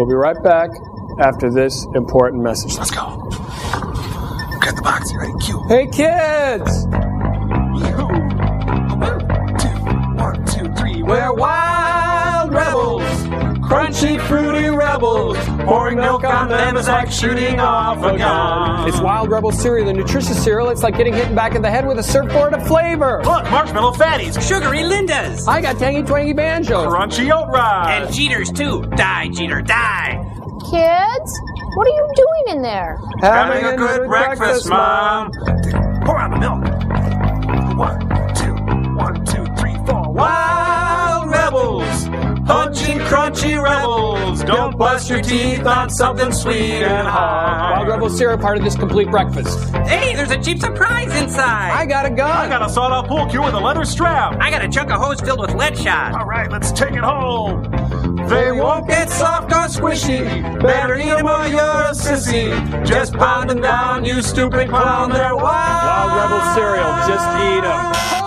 We'll be right back after this important message. Let's go. Cut the box. You ready? Cue. Hey, kids! One, two, one, two, three. We're wild rebels, crunchy, fruity rebels. Pouring milk on them is like shooting off a gun. It's Wild Rebel cereal, the nutritious cereal. It's like getting hit in the back of the head with a surfboard of flavor. Look, marshmallow fatties, Sugary Lindas. I got tangy twangy banjos. crunchy oat rod. And cheaters too. Die, cheater, die. Kids, what are you doing in there? Having a good breakfast, Mom. Pour out the milk. Rebels, punching crunchy rebels. Don't bust your teeth on something sweet and hot. Wild Rebel cereal, part of this complete breakfast. Hey, there's a cheap surprise inside. I got a gun. I got a sawed-off pool cue with a leather strap. I got a chunk of hose filled with lead shot. All right, let's take it home. They won't get soft or squishy. Better eat 'em or you're a sissy. Just pound 'em down, you stupid clown. They're wild. Wild Rebel cereal. Just eat 'em.